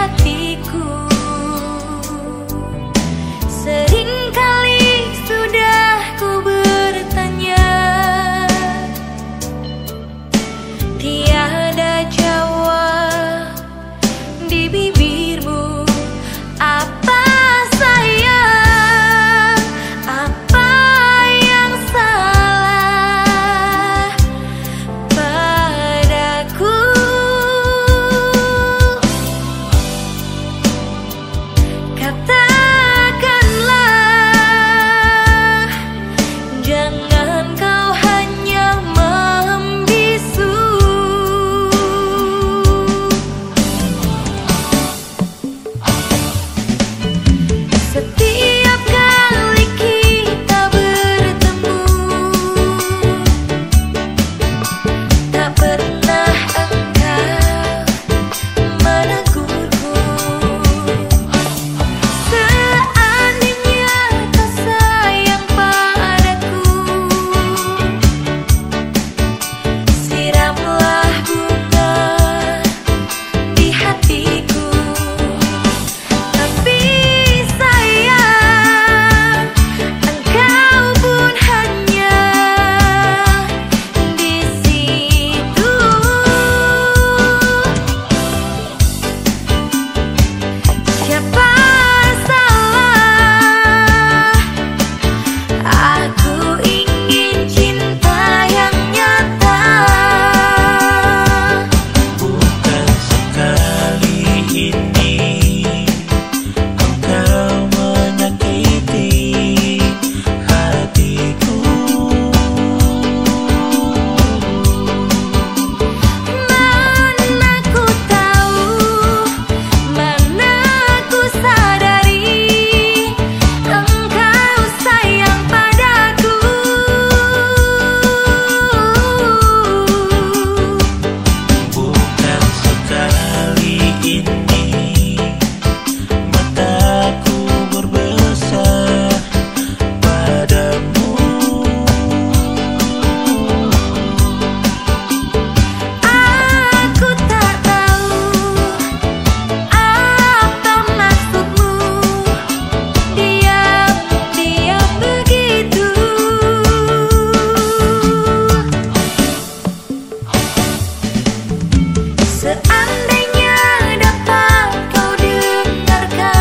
hatiku. Seandainya dapat kau dengarkan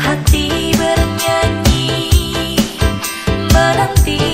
Hati bernyanyi berhenti.